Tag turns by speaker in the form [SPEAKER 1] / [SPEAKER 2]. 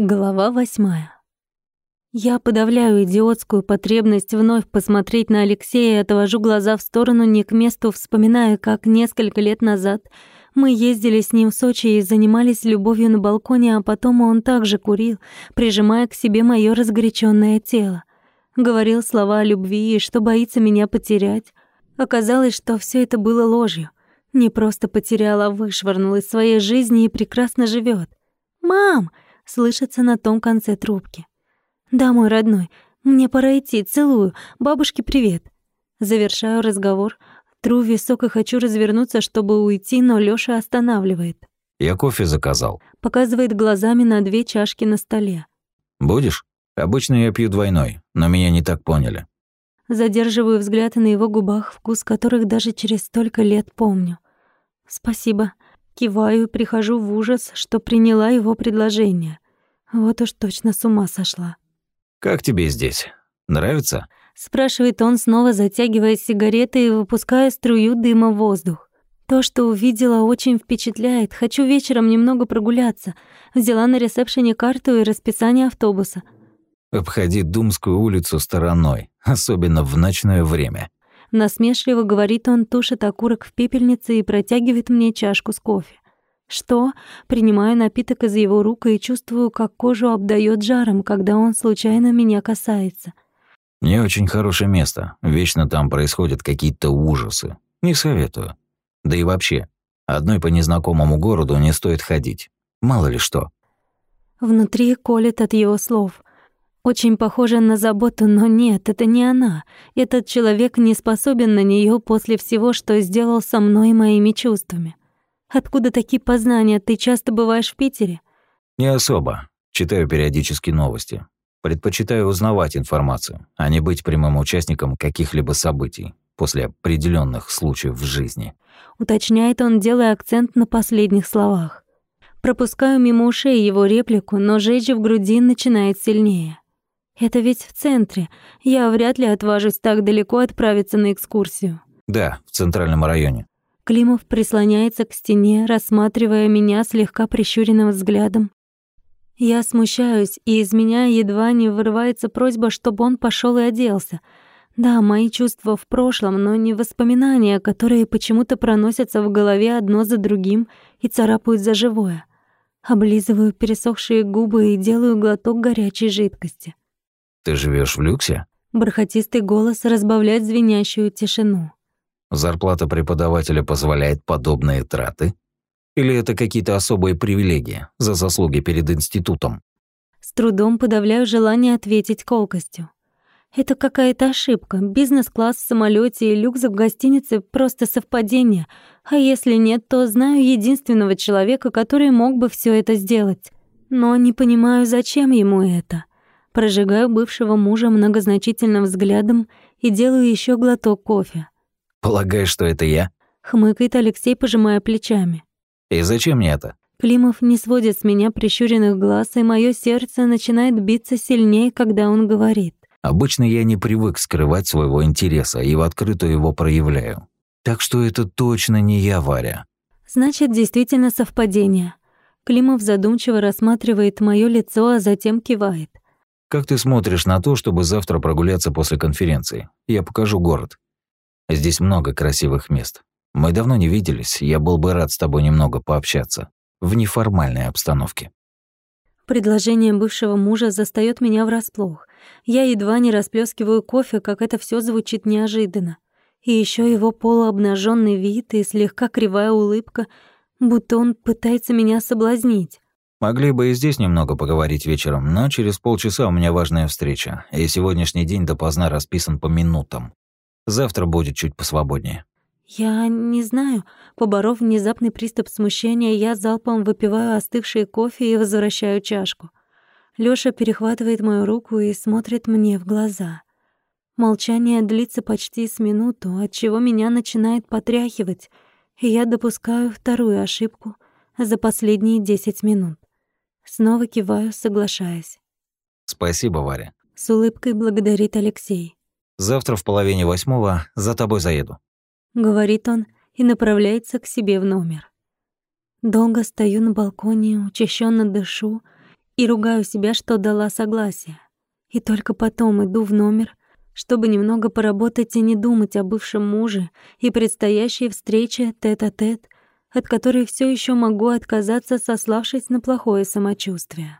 [SPEAKER 1] Глава восьмая. Я подавляю идиотскую потребность вновь посмотреть на Алексея и отвожу глаза в сторону не к месту, вспоминая, как несколько лет назад мы ездили с ним в Сочи и занимались любовью на балконе, а потом он также курил, прижимая к себе моё разгоряченное тело. Говорил слова о любви и что боится меня потерять. Оказалось, что все это было ложью. Не просто потерял, а вышвырнул из своей жизни и прекрасно живет. «Мам!» Слышится на том конце трубки. «Да, мой родной, мне пора идти, целую. Бабушке привет». Завершаю разговор, тру висок и хочу развернуться, чтобы уйти, но Лёша останавливает.
[SPEAKER 2] «Я кофе заказал».
[SPEAKER 1] Показывает глазами на две чашки на столе.
[SPEAKER 2] «Будешь? Обычно я пью двойной, но меня не так поняли».
[SPEAKER 1] Задерживаю взгляд на его губах, вкус которых даже через столько лет помню. «Спасибо». Киваю и прихожу в ужас, что приняла его предложение. Вот уж точно с ума сошла.
[SPEAKER 2] «Как тебе здесь? Нравится?»
[SPEAKER 1] Спрашивает он, снова затягивая сигареты и выпуская струю дыма в воздух. То, что увидела, очень впечатляет. Хочу вечером немного прогуляться. Взяла на ресепшене карту и расписание автобуса.
[SPEAKER 2] «Обходи Думскую улицу стороной, особенно в ночное время.
[SPEAKER 1] Насмешливо говорит он, тушит окурок в пепельнице и протягивает мне чашку с кофе. Что? Принимаю напиток из его рук и чувствую, как кожу обдает жаром, когда он случайно меня касается.
[SPEAKER 2] Не очень хорошее место. Вечно там происходят какие-то ужасы. Не советую. Да и вообще, одной по незнакомому городу не стоит ходить. Мало ли что.
[SPEAKER 1] Внутри колет от его слов. Очень похожа на заботу, но нет, это не она. Этот человек не способен на нее после всего, что сделал со мной и моими чувствами. Откуда такие познания? Ты часто бываешь в Питере?
[SPEAKER 2] Не особо. Читаю периодически новости. Предпочитаю узнавать информацию, а не быть прямым участником каких-либо событий после определенных случаев в жизни.
[SPEAKER 1] Уточняет он, делая акцент на последних словах. Пропускаю мимо ушей его реплику, но жечь в груди начинает сильнее. Это ведь в центре. Я вряд ли отважусь так далеко отправиться на экскурсию.
[SPEAKER 2] Да, в центральном районе.
[SPEAKER 1] Климов прислоняется к стене, рассматривая меня слегка прищуренным взглядом. Я смущаюсь, и из меня едва не вырывается просьба, чтобы он пошел и оделся. Да, мои чувства в прошлом, но не воспоминания, которые почему-то проносятся в голове одно за другим и царапают за живое. Облизываю пересохшие губы и делаю глоток горячей жидкости.
[SPEAKER 2] Ты живешь в люксе?
[SPEAKER 1] Бархатистый голос разбавляет звенящую тишину.
[SPEAKER 2] Зарплата преподавателя позволяет подобные траты? Или это какие-то особые привилегии за заслуги перед институтом?
[SPEAKER 1] С трудом подавляю желание ответить колкостью. Это какая-то ошибка. Бизнес-класс в самолете и люкс в гостинице — просто совпадение. А если нет, то знаю единственного человека, который мог бы все это сделать. Но не понимаю, зачем ему это. Прожигаю бывшего мужа многозначительным взглядом и делаю еще глоток кофе.
[SPEAKER 2] «Полагаешь, что это я?»
[SPEAKER 1] — хмыкает Алексей, пожимая плечами.
[SPEAKER 2] «И зачем мне это?»
[SPEAKER 1] Климов не сводит с меня прищуренных глаз, и мое сердце начинает биться сильнее, когда он говорит.
[SPEAKER 2] «Обычно я не привык скрывать своего интереса и в открытую его проявляю. Так что это точно не я, Варя».
[SPEAKER 1] «Значит, действительно совпадение». Климов задумчиво рассматривает мое лицо, а затем кивает.
[SPEAKER 2] Как ты смотришь на то, чтобы завтра прогуляться после конференции? Я покажу город. Здесь много красивых мест. Мы давно не виделись, я был бы рад с тобой немного пообщаться. В неформальной обстановке.
[SPEAKER 1] Предложение бывшего мужа застаёт меня врасплох. Я едва не расплескиваю кофе, как это все звучит неожиданно. И еще его полуобнаженный вид и слегка кривая улыбка, будто он пытается меня соблазнить.
[SPEAKER 2] Могли бы и здесь немного поговорить вечером, но через полчаса у меня важная встреча, и сегодняшний день допоздна расписан по минутам. Завтра будет чуть посвободнее.
[SPEAKER 1] Я не знаю. Поборов внезапный приступ смущения, я залпом выпиваю остывший кофе и возвращаю чашку. Лёша перехватывает мою руку и смотрит мне в глаза. Молчание длится почти с минуту, отчего меня начинает потряхивать, и я допускаю вторую ошибку за последние десять минут. Снова киваю, соглашаясь.
[SPEAKER 2] «Спасибо, Варя», —
[SPEAKER 1] с улыбкой благодарит Алексей.
[SPEAKER 2] «Завтра в половине восьмого за тобой заеду», —
[SPEAKER 1] говорит он и направляется к себе в номер. Долго стою на балконе, учащенно дышу и ругаю себя, что дала согласие. И только потом иду в номер, чтобы немного поработать и не думать о бывшем муже и предстоящей встрече тет-а-тет -тет от которой все еще могу отказаться, сославшись на плохое самочувствие.